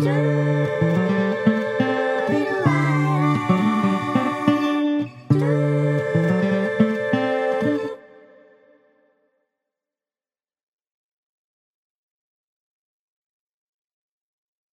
Yeah.